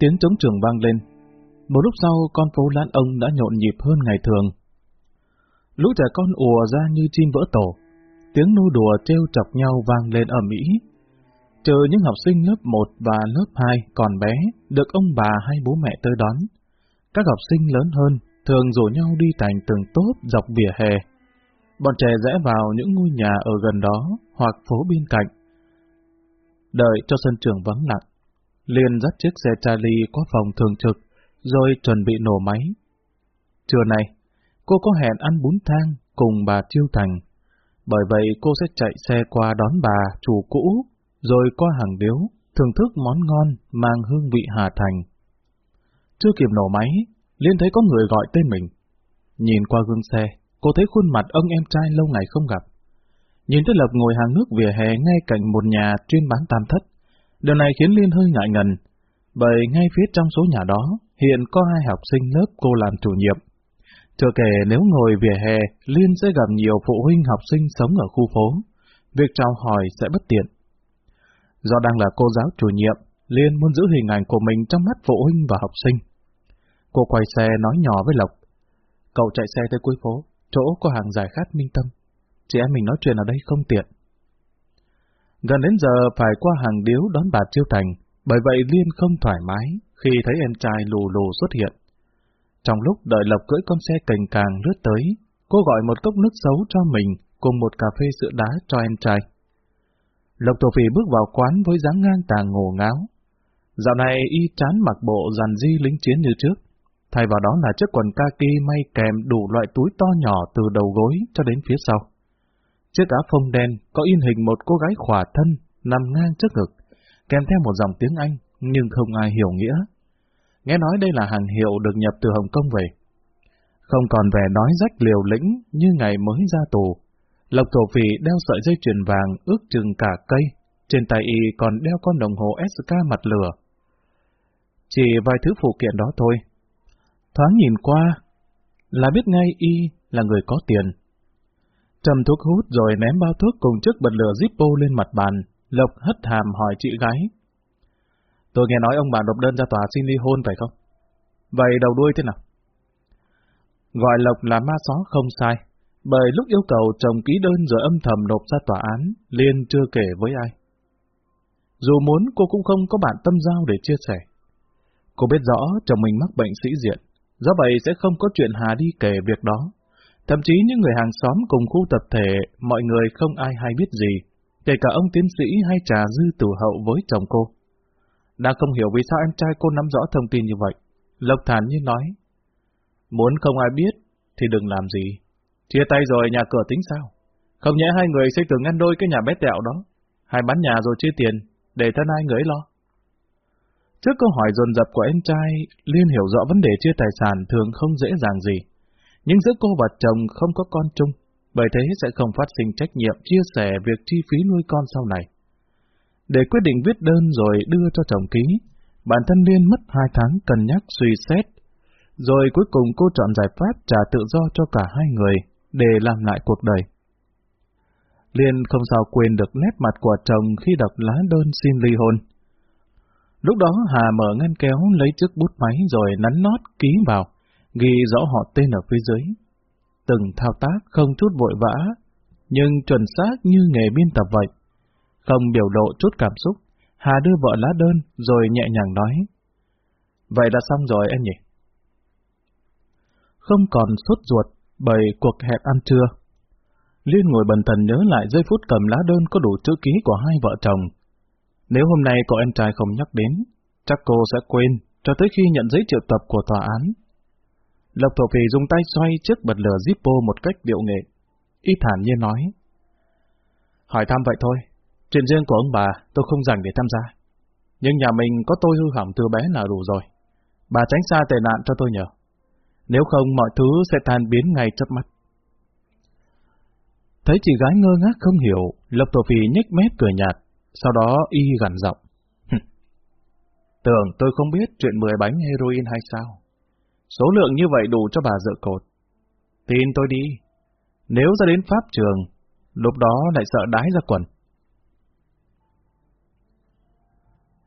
tiếng trống trường vang lên. Một lúc sau, con phố Lan Ông đã nhộn nhịp hơn ngày thường. Lũ trẻ con ùa ra như chim vỡ tổ. Tiếng nô đùa trêu chọc nhau vang lên ở Mỹ. Trừ những học sinh lớp 1 và lớp 2 còn bé, được ông bà hay bố mẹ tới đón. Các học sinh lớn hơn thường rủ nhau đi thành từng tốp dọc vỉa hè. Bọn trẻ rẽ vào những ngôi nhà ở gần đó hoặc phố bên cạnh. Đợi cho sân trường vắng lặng, liền dắt chiếc xe Charlie qua phòng thường trực, rồi chuẩn bị nổ máy. Trưa nay, cô có hẹn ăn bún thang cùng bà Chiêu Thành. Bởi vậy cô sẽ chạy xe qua đón bà, chủ cũ, rồi qua hàng điếu, thưởng thức món ngon mang hương vị Hà Thành. Chưa kịp nổ máy, Liên thấy có người gọi tên mình. Nhìn qua gương xe, cô thấy khuôn mặt ông em trai lâu ngày không gặp. Nhìn thấy Lập ngồi hàng nước vỉa hè ngay cạnh một nhà chuyên bán tam thất. Điều này khiến Liên hơi ngại ngần, bởi ngay phía trong số nhà đó hiện có hai học sinh lớp cô làm chủ nhiệm. Chưa kể nếu ngồi vỉa hè, Liên sẽ gặp nhiều phụ huynh học sinh sống ở khu phố. Việc chào hỏi sẽ bất tiện. Do đang là cô giáo chủ nhiệm, Liên muốn giữ hình ảnh của mình trong mắt phụ huynh và học sinh. Cô quay xe nói nhỏ với Lộc. Cậu chạy xe tới cuối phố, chỗ có hàng giải khát minh tâm. Chị em mình nói chuyện ở đây không tiện. Gần đến giờ phải qua hàng điếu đón bà Chiêu Thành, bởi vậy Liên không thoải mái khi thấy em trai lù lù xuất hiện. Trong lúc đợi Lộc cưỡi con xe cành càng lướt tới, cô gọi một cốc nước xấu cho mình cùng một cà phê sữa đá cho em trai. Lộc Tổ Phỉ bước vào quán với dáng ngang tàng ngổ ngáo. Dạo này y chán mặc bộ dàn di lính chiến như trước, thay vào đó là chiếc quần kaki may kèm đủ loại túi to nhỏ từ đầu gối cho đến phía sau. Chiếc áo phông đen có in hình một cô gái khỏa thân nằm ngang trước ngực, kèm theo một dòng tiếng Anh nhưng không ai hiểu nghĩa. Nghe nói đây là hàng hiệu được nhập từ Hồng Kông về. Không còn vẻ nói rách liều lĩnh như ngày mới ra tù. Lộc thổ phỉ đeo sợi dây chuyền vàng ước chừng cả cây, trên tay y còn đeo con đồng hồ SK mặt lửa. Chỉ vài thứ phụ kiện đó thôi. Thoáng nhìn qua, là biết ngay y là người có tiền. Trầm thuốc hút rồi ném bao thuốc cùng chiếc bật lửa Zippo lên mặt bàn, Lộc hất hàm hỏi chị gái. Tôi nghe nói ông bà nộp đơn ra tòa xin ly hôn phải không? Vậy đầu đuôi thế nào? Gọi Lộc là ma só không sai, bởi lúc yêu cầu chồng ký đơn rồi âm thầm nộp ra tòa án, Liên chưa kể với ai. Dù muốn cô cũng không có bạn tâm giao để chia sẻ. Cô biết rõ chồng mình mắc bệnh sĩ diện, do vậy sẽ không có chuyện Hà đi kể việc đó. Thậm chí những người hàng xóm cùng khu tập thể, mọi người không ai hay biết gì, kể cả ông tiến sĩ hay trà dư tử hậu với chồng cô. đã không hiểu vì sao em trai cô nắm rõ thông tin như vậy. Lộc thản như nói, muốn không ai biết, thì đừng làm gì. Chia tay rồi nhà cửa tính sao? Không nhẽ hai người xây tường ngăn đôi cái nhà bé tẹo đó. Hai bán nhà rồi chia tiền, để thân ai người lo. Trước câu hỏi dồn dập của em trai, Liên hiểu rõ vấn đề chia tài sản thường không dễ dàng gì. Nhưng giữa cô và chồng không có con chung, bởi thế sẽ không phát sinh trách nhiệm chia sẻ việc chi phí nuôi con sau này. Để quyết định viết đơn rồi đưa cho chồng ký, bản thân Liên mất hai tháng cân nhắc suy xét, rồi cuối cùng cô chọn giải pháp trả tự do cho cả hai người để làm lại cuộc đời. Liên không sao quên được nét mặt của chồng khi đọc lá đơn xin ly hôn. Lúc đó Hà mở ngăn kéo lấy chiếc bút máy rồi nắn nót ký vào, ghi rõ họ tên ở phía dưới. Từng thao tác không chút vội vã, nhưng chuẩn xác như nghề biên tập vậy. Không biểu lộ chút cảm xúc, Hà đưa vợ lá đơn rồi nhẹ nhàng nói. Vậy là xong rồi em nhỉ? Không còn sốt ruột bởi cuộc hẹn ăn trưa. Liên ngồi bần thần nhớ lại giây phút cầm lá đơn có đủ chữ ký của hai vợ chồng. Nếu hôm nay cậu em trai không nhắc đến, chắc cô sẽ quên cho tới khi nhận giấy triệu tập của tòa án. Lộc Thổ Phì dùng tay xoay trước bật lửa Zippo một cách điệu nghệ. Y thản nhiên nói. Hỏi thăm vậy thôi, chuyện riêng của ông bà tôi không dành để tham gia. Nhưng nhà mình có tôi hư hỏng từ bé là đủ rồi. Bà tránh xa tệ nạn cho tôi nhờ. Nếu không mọi thứ sẽ tan biến ngay chớp mắt. Thấy chị gái ngơ ngác không hiểu, Lộc Thổ Phì nhếch mép cười nhạt, sau đó y gằn giọng. Tưởng tôi không biết chuyện 10 bánh heroin hay sao? Số lượng như vậy đủ cho bà dựa cột. Tin tôi đi, nếu ra đến pháp trường, lúc đó lại sợ đái ra quần.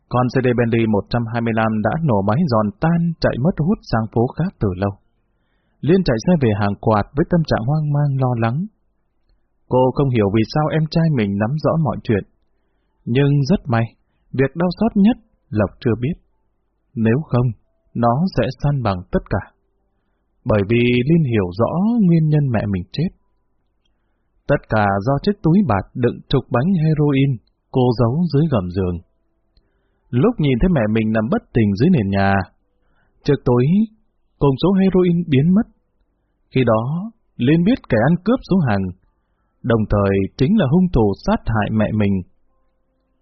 Con CD Bentley 125 đã nổ máy giòn tan chạy mất hút sang phố khác từ lâu. Liên chạy xe về hàng quạt với tâm trạng hoang mang lo lắng. Cô không hiểu vì sao em trai mình nắm rõ mọi chuyện. Nhưng rất may, việc đau xót nhất Lộc chưa biết. Nếu không, nó sẽ san bằng tất cả. Bởi vì Liên hiểu rõ nguyên nhân mẹ mình chết. Tất cả do chiếc túi bạt đựng chục bánh heroin cô giấu dưới gầm giường. Lúc nhìn thấy mẹ mình nằm bất tỉnh dưới nền nhà, chiếc tối, cùng số heroin biến mất. Khi đó, Liên biết kẻ ăn cướp số hàng, đồng thời chính là hung thủ sát hại mẹ mình.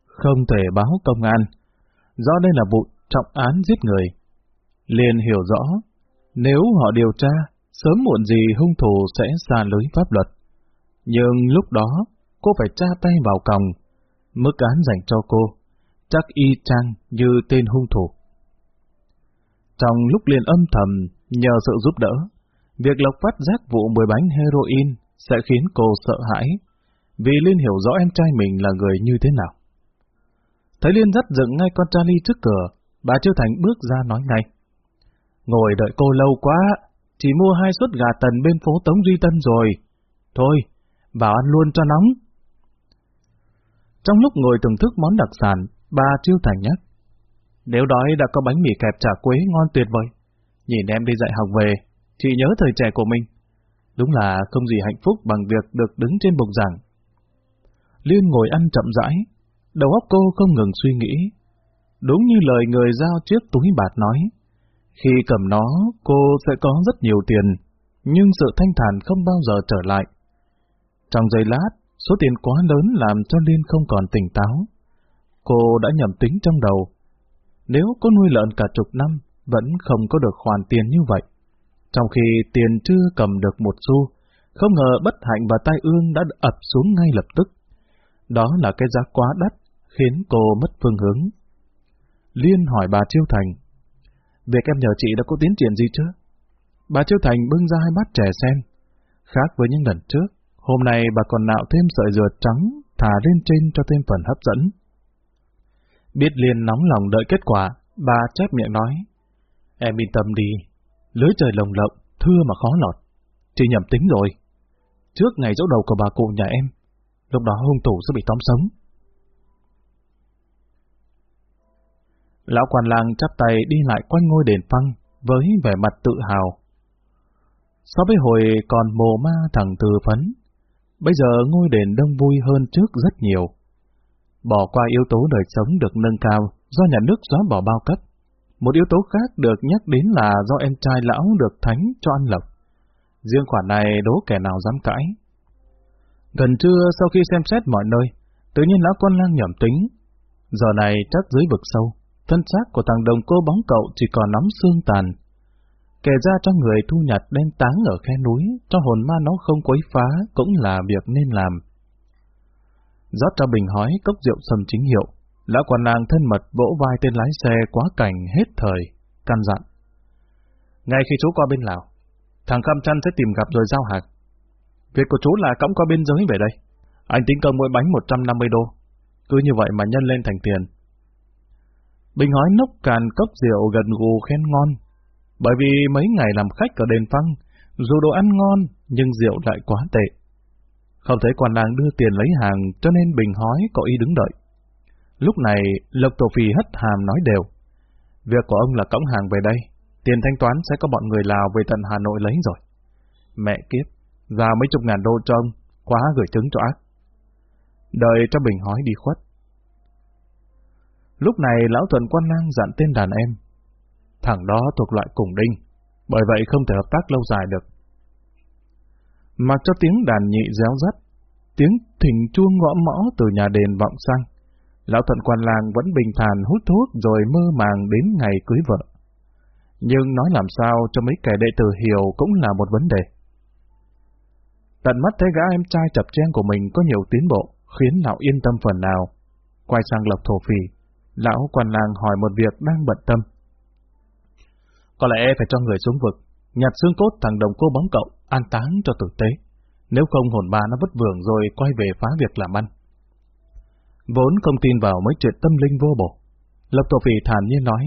Không thể báo công an, do đây là vụ trọng án giết người. Liên hiểu rõ, nếu họ điều tra, sớm muộn gì hung thủ sẽ xa lưới pháp luật. Nhưng lúc đó, cô phải tra tay vào còng, mức án dành cho cô, chắc y chang như tên hung thủ. Trong lúc liền âm thầm, nhờ sự giúp đỡ, việc Lộc phát giác vụ 10 bánh heroin sẽ khiến cô sợ hãi, vì Liên hiểu rõ em trai mình là người như thế nào. Thấy Liên dắt dựng ngay con Charlie trước cửa, bà Chiêu Thành bước ra nói ngay. Ngồi đợi cô lâu quá, chỉ mua hai suất gà tần bên phố Tống Duy Tân rồi. Thôi, vào ăn luôn cho nóng. Trong lúc ngồi thưởng thức món đặc sản, bà Chiêu Thành nhắc. Nếu đói đã có bánh mì kẹp chả quế ngon tuyệt vời. Nhìn em đi dạy học về, chị nhớ thời trẻ của mình. Đúng là không gì hạnh phúc bằng việc được đứng trên bục giảng. Liên ngồi ăn chậm rãi, đầu óc cô không ngừng suy nghĩ. Đúng như lời người giao chiếc túi bạt nói, khi cầm nó, cô sẽ có rất nhiều tiền, nhưng sự thanh thản không bao giờ trở lại. Trong giây lát, số tiền quá lớn làm cho Liên không còn tỉnh táo. Cô đã nhầm tính trong đầu. Nếu có nuôi lợn cả chục năm, vẫn không có được hoàn tiền như vậy. Trong khi tiền chưa cầm được một xu, không ngờ bất hạnh và tai ương đã ập xuống ngay lập tức. Đó là cái giá quá đắt, khiến cô mất phương hướng. Liên hỏi bà Chiêu Thành, việc em nhờ chị đã có tiến triển gì chưa? Bà Chiêu Thành bưng ra hai mắt trẻ sen. Khác với những lần trước, hôm nay bà còn nạo thêm sợi dừa trắng, thả lên trên cho thêm phần hấp dẫn. Biết liền nóng lòng đợi kết quả, bà chép miệng nói, em yên tâm đi, lưới trời lồng lộng, thưa mà khó lọt. Chị nhầm tính rồi. Trước ngày dỗ đầu của bà cụ nhà em, lúc đó hung thủ sẽ bị tóm sống. Lão quan lang chắp tay đi lại quanh ngôi đền phăng với vẻ mặt tự hào. So với hồi còn mồ ma thằng từ phấn, bây giờ ngôi đền đông vui hơn trước rất nhiều. Bỏ qua yếu tố đời sống được nâng cao do nhà nước xóa bỏ bao cấp. Một yếu tố khác được nhắc đến là do em trai lão được thánh cho ăn lộc. Riêng khoản này đố kẻ nào dám cãi. Gần trưa sau khi xem xét mọi nơi, tự nhiên lão quan lang nhẩm tính. Giờ này chắc dưới vực sâu, thân xác của thằng đồng cô bóng cậu chỉ còn nắm xương tàn. Kể ra cho người thu nhặt đem táng ở khe núi, cho hồn ma nó không quấy phá, cũng là việc nên làm. rót cho bình hói cốc rượu sầm chính hiệu, lão quan nàng thân mật vỗ vai tên lái xe quá cảnh hết thời, căn dặn. Ngay khi chú qua bên Lào, thằng Cam Chăn sẽ tìm gặp rồi giao hàng. Việc của chú là cõng qua biên giới về đây. Anh tính công mỗi bánh 150 đô. Cứ như vậy mà nhân lên thành tiền, Bình hói nốc càn cốc rượu gần gù khen ngon. Bởi vì mấy ngày làm khách ở đền phăng, dù đồ ăn ngon, nhưng rượu lại quá tệ. Không thấy quan làng đưa tiền lấy hàng, cho nên Bình hói có ý đứng đợi. Lúc này, Lộc Tổ Phì hất hàm nói đều. Việc của ông là cõng hàng về đây, tiền thanh toán sẽ có bọn người Lào về tận Hà Nội lấy rồi. Mẹ kiếp, ra mấy chục ngàn đô cho ông, quá gửi trứng cho ác. Đợi cho Bình hói đi khuất. Lúc này lão thuần quan lang dặn tên đàn em. Thằng đó thuộc loại cùng đinh, bởi vậy không thể hợp tác lâu dài được. Mặc cho tiếng đàn nhị réo rắt, tiếng thỉnh chuông ngõ mõ từ nhà đền vọng sang, lão thuận quan lang vẫn bình thản hút thuốc rồi mơ màng đến ngày cưới vợ. Nhưng nói làm sao cho mấy kẻ đệ tử hiểu cũng là một vấn đề. Tận mắt thấy gã em trai chập chen của mình có nhiều tiến bộ, khiến lão yên tâm phần nào. Quay sang lộc thổ phì, Lão quan làng hỏi một việc đang bận tâm. Có lẽ phải cho người xuống vực, nhặt xương cốt thằng đồng cô bóng cậu, an táng cho tử tế. Nếu không hồn ba nó vất vưởng rồi quay về phá việc làm ăn. Vốn không tin vào mấy chuyện tâm linh vô bổ. Lộc Tổ Phỉ thản nhiên nói.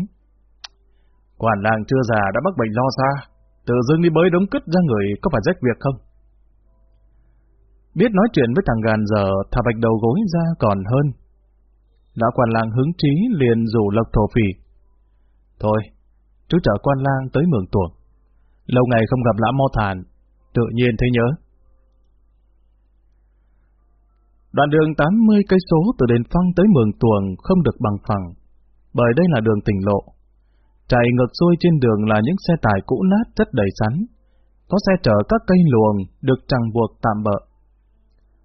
Quản làng chưa già đã mắc bệnh lo xa, tự dưng đi bới đống cứt ra người có phải rách việc không? Biết nói chuyện với thằng gàn giờ, thả bạch đầu gối ra còn hơn. Lão quan lang hứng chí liền rủ Lộc Thổ Phỉ. Thôi, chú chở quan lang tới mường tuồng. Lâu ngày không gặp lão mo thản, tự nhiên thấy nhớ. Đoạn đường 80 cây số từ đền phong tới mường tuồng không được bằng phẳng, bởi đây là đường tỉnh lộ. Chạy ngược xuôi trên đường là những xe tải cũ nát rất đầy sắn. Có xe chở các cây luồng được chẳng buộc tạm bợ.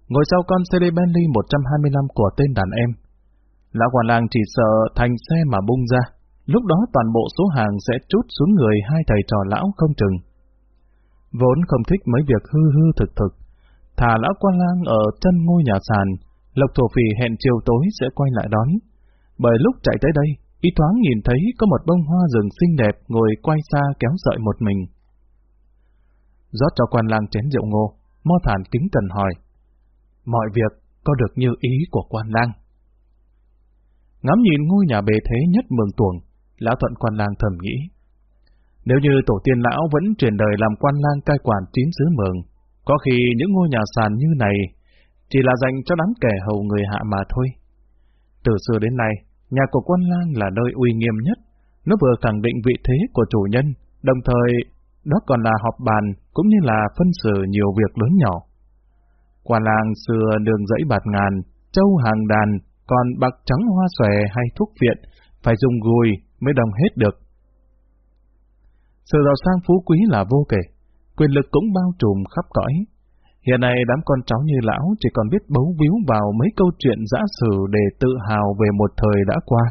Ngồi sau con CD Bentley 125 của tên đàn em. Lão quản làng chỉ sợ thành xe mà bung ra. Lúc đó toàn bộ số hàng sẽ trút xuống người hai thầy trò lão không chừng. Vốn không thích mấy việc hư hư thực thực, thả lão quan lang ở chân ngôi nhà sàn, Lộc Thổ Phì hẹn chiều tối sẽ quay lại đón. Bởi lúc chạy tới đây, y thoáng nhìn thấy có một bông hoa rừng xinh đẹp ngồi quay xa kéo sợi một mình. rót cho quan lang chén rượu ngô, mo thản kính cần hỏi. Mọi việc có được như ý của quan lang. Ngắm nhìn ngôi nhà bề thế nhất mường tuồng, lão thuận quan lang thầm nghĩ. Nếu như tổ tiên lão vẫn truyền đời làm quan lang cai quản chín xứ mường, có khi những ngôi nhà sàn như này chỉ là dành cho đám kẻ hầu người hạ mà thôi. Từ xưa đến nay, nhà của quan lang là nơi uy nghiêm nhất, nó vừa khẳng định vị thế của chủ nhân, đồng thời đó còn là họp bàn cũng như là phân xử nhiều việc lớn nhỏ. Quan lang xưa đường dãy bạt ngàn, châu hàng đàn, còn bạc trắng hoa xòe hay thuốc viện phải dùng gùi mới đồng hết được. Sự giàu sang phú quý là vô kể, quyền lực cũng bao trùm khắp cõi. Hiện nay đám con cháu như lão chỉ còn biết bấu víu vào mấy câu chuyện giã sử để tự hào về một thời đã qua.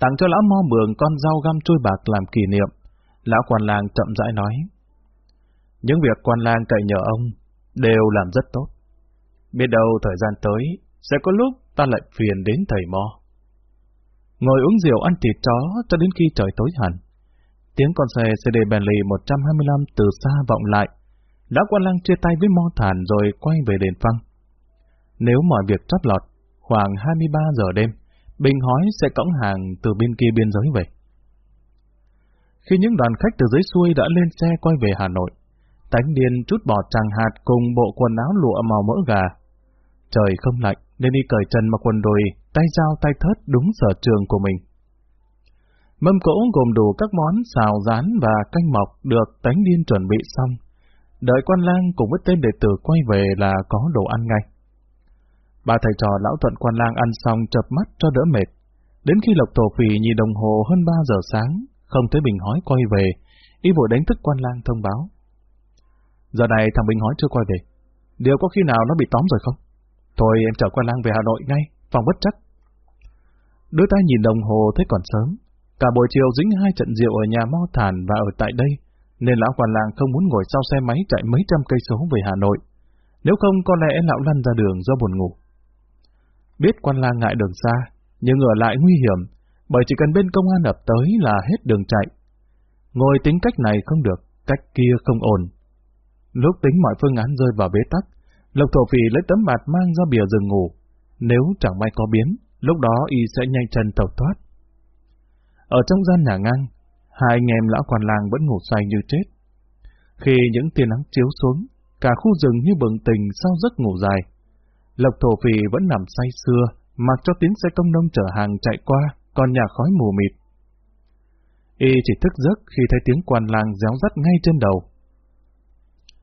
Tặng cho lão mo mường con rau găm trôi bạc làm kỷ niệm, lão quan làng chậm rãi nói. Những việc quan lang cậy nhờ ông đều làm rất tốt. Biết đâu thời gian tới, sẽ có lúc ta lại phiền đến thầy mo. Ngồi uống rượu ăn thịt chó cho đến khi trời tối hẳn. Tiếng con xe CD Bentley 125 từ xa vọng lại. Lão quan lang chia tay với mo thản rồi quay về đền phăng. Nếu mọi việc trót lọt, khoảng 23 giờ đêm, Bình hói sẽ cõng hàng từ bên kia biên giới về. Khi những đoàn khách từ dưới xuôi đã lên xe quay về Hà Nội, Tánh điên chút bỏ tràng hạt cùng bộ quần áo lụa màu mỡ gà. Trời không lạnh, nên đi cởi trần mặc quần đùi, tay dao tay thớt đúng sở trường của mình. Mâm cỗ gồm đủ các món xào rán và canh mọc được tánh điên chuẩn bị xong. Đợi quan lang cùng với tên đệ tử quay về là có đồ ăn ngay. Ba thầy trò lão thuận quan lang ăn xong chập mắt cho đỡ mệt. Đến khi lộc tổ phì nhìn đồng hồ hơn 3 giờ sáng, không thấy bình hói quay về, y vội đánh thức quan lang thông báo. Giờ này thằng Bình hói chưa quay về. Điều có khi nào nó bị tóm rồi không? Thôi em chở quan lang về Hà Nội ngay, phòng bất chắc. Đôi tay nhìn đồng hồ thấy còn sớm. Cả buổi chiều dính hai trận rượu ở nhà Mo Thản và ở tại đây, nên lão quan lang không muốn ngồi sau xe máy chạy mấy trăm cây số về Hà Nội. Nếu không có lẽ lão lăn ra đường do buồn ngủ. Biết quan lang ngại đường xa, nhưng ở lại nguy hiểm, bởi chỉ cần bên công an ập tới là hết đường chạy. Ngồi tính cách này không được, cách kia không ổn, Lúc tính mọi phương án rơi vào bế tắc, Lộc Thổ Phỉ lấy tấm bạt mang ra bìa rừng ngủ. Nếu chẳng may có biến, lúc đó y sẽ nhanh chân tẩu thoát. Ở trong gian nhà ngang, hai anh em lão quan làng vẫn ngủ say như chết. Khi những tia nắng chiếu xuống, cả khu rừng như bừng tình sau giấc ngủ dài. Lộc Thổ Phỉ vẫn nằm say xưa, mặc cho tiếng xe công nông chở hàng chạy qua, còn nhà khói mù mịt. Y chỉ thức giấc khi thấy tiếng quan làng réo rắt ngay trên đầu.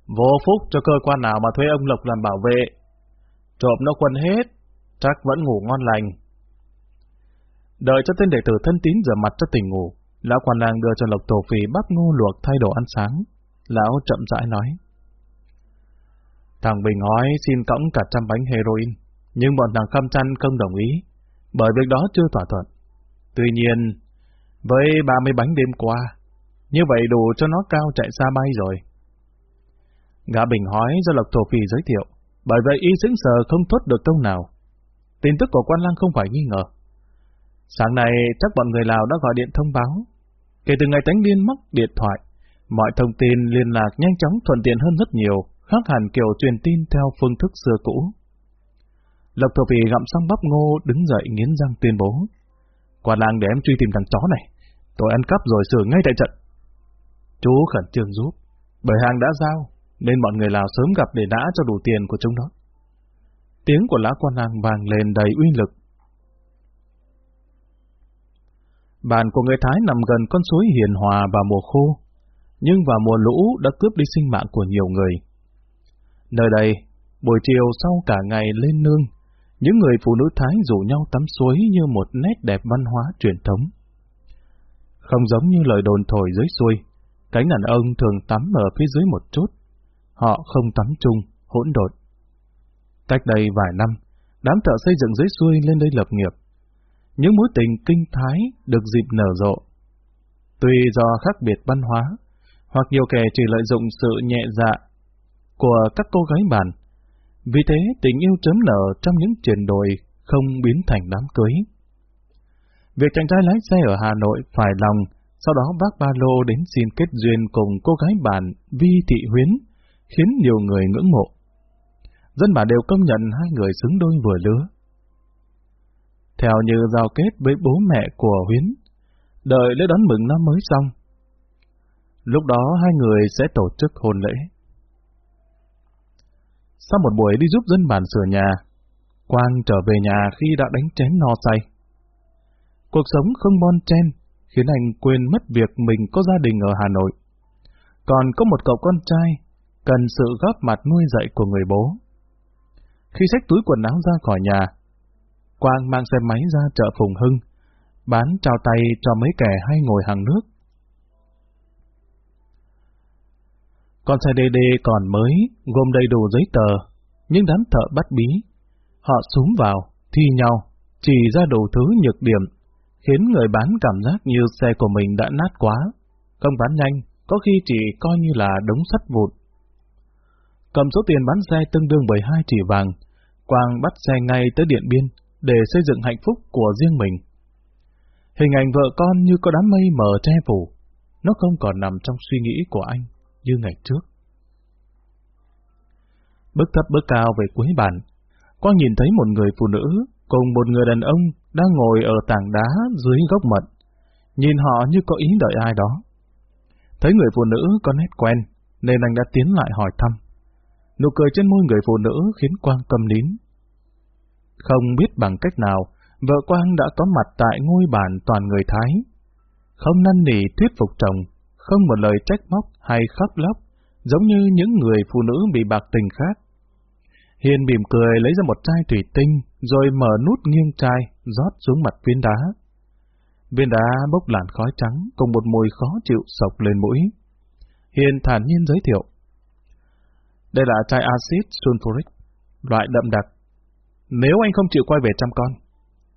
Vô phúc cho cơ quan nào mà thuê ông Lộc làm bảo vệ. Trộm nó quân hết, chắc vẫn ngủ ngon lành. Đợi cho tên đệ tử thân tín rửa mặt cho tỉnh ngủ, lão quan lang đưa cho Lộc tổ phì bắp ngô luộc thay đồ ăn sáng. Lão chậm rãi nói. Thằng Bình hói xin cõng cả trăm bánh heroin, nhưng bọn thằng Khâm Chăn không đồng ý, bởi việc đó chưa thỏa thuận. Tuy nhiên, với 30 bánh đêm qua, như vậy đủ cho nó cao chạy xa bay rồi. Gã Bình hói do Lộc Thổ Phì giới thiệu, bởi vậy y sững sờ không thốt được câu nào. Tin tức của quan lang không phải nghi ngờ. Sáng nay chắc bọn người Lào đã gọi điện thông báo. Kể từ ngày Tánh Liên mắc điện thoại, mọi thông tin liên lạc nhanh chóng thuận tiện hơn rất nhiều, khác hẳn kiểu truyền tin theo phương thức xưa cũ. Lộc Thổ Phì gặm xong bắp ngô đứng dậy nghiến răng tuyên bố. Quan lang để em truy tìm thằng chó này. Tôi ăn cắp rồi xử ngay tại trận. Chú khẩn trương giúp. Bởi hàng đã giao, nên mọi người Lào sớm gặp để đã cho đủ tiền của chúng nó. Tiếng của lá quan hàng vàng lên đầy uy lực. Bàn của người Thái nằm gần con suối hiền hòa vào mùa khô, nhưng vào mùa lũ đã cướp đi sinh mạng của nhiều người. Nơi đây, buổi chiều sau cả ngày lên nương, những người phụ nữ Thái rủ nhau tắm suối như một nét đẹp văn hóa truyền thống. Không giống như lời đồn thổi dưới xuôi, cánh đàn ông thường tắm ở phía dưới một chút. Họ không tắm chung, hỗn độn. Cách đây vài năm, đám thợ xây dựng dưới xuôi lên đây lập nghiệp. Những mối tình kinh thái được dịp nở rộ. Tuy do khác biệt văn hóa, hoặc nhiều kẻ chỉ lợi dụng sự nhẹ dạ của các cô gái bản. Vì thế, tình yêu chớm nở trong những chuyển đổi không biến thành đám cưới. Việc chàng trai lái xe ở Hà Nội phải lòng, sau đó bác ba lô đến xin kết duyên cùng cô gái bản Vi Thị Huyến, khiến nhiều người ngưỡng mộ. Dân bản đều công nhận hai người xứng đôi vừa lứa. Theo như giao kết với bố mẹ của Huyến, đợi lễ đón mừng năm mới xong, Lúc đó hai người sẽ tổ chức hôn lễ. Sau một buổi đi giúp dân bản sửa nhà, Quang trở về nhà khi đã đánh chén no say. Cuộc sống không bon chen khiến anh quên mất việc mình có gia đình ở Hà Nội. Còn có một cậu con trai cần sự góp mặt nuôi dạy của người bố. Khi xách túi quần áo ra khỏi nhà, Quang mang xe máy ra chợ Phùng Hưng, bán trao tay cho mấy kẻ hay ngồi hàng nước. Con xe DD còn mới, gồm đầy đủ giấy tờ, nhưng đám thợ bắt bí. Họ súng vào, thi nhau, chỉ ra đủ thứ nhược điểm, khiến người bán cảm giác như xe của mình đã nát quá. Không bán nhanh, có khi chỉ coi như là đống sắt vụn. Cầm số tiền bán xe tương đương 12 chỉ vàng, Quang bắt xe ngay tới Điện Biên để xây dựng hạnh phúc của riêng mình. Hình ảnh vợ con như có đám mây mờ che phủ, nó không còn nằm trong suy nghĩ của anh như ngày trước. Bước thấp bước cao về cuối bàn, Quang nhìn thấy một người phụ nữ cùng một người đàn ông đang ngồi ở tảng đá dưới gốc mận. Nhìn họ như có ý đợi ai đó. Thấy người phụ nữ có nét quen, nên anh đã tiến lại hỏi thăm. Nụ cười trên môi người phụ nữ khiến Quang cầm nín. Không biết bằng cách nào, vợ Quang đã có mặt tại ngôi bàn toàn người Thái. Không năn nỉ thuyết phục chồng, không một lời trách móc hay khóc lóc, giống như những người phụ nữ bị bạc tình khác. Hiền mỉm cười lấy ra một chai thủy tinh, rồi mở nút nghiêng chai, rót xuống mặt viên đá. Viên đá bốc làn khói trắng cùng một mùi khó chịu sộc lên mũi. Hiền thản nhiên giới thiệu. Đây là chai axit sulfuric, loại đậm đặc. Nếu anh không chịu quay về chăm con,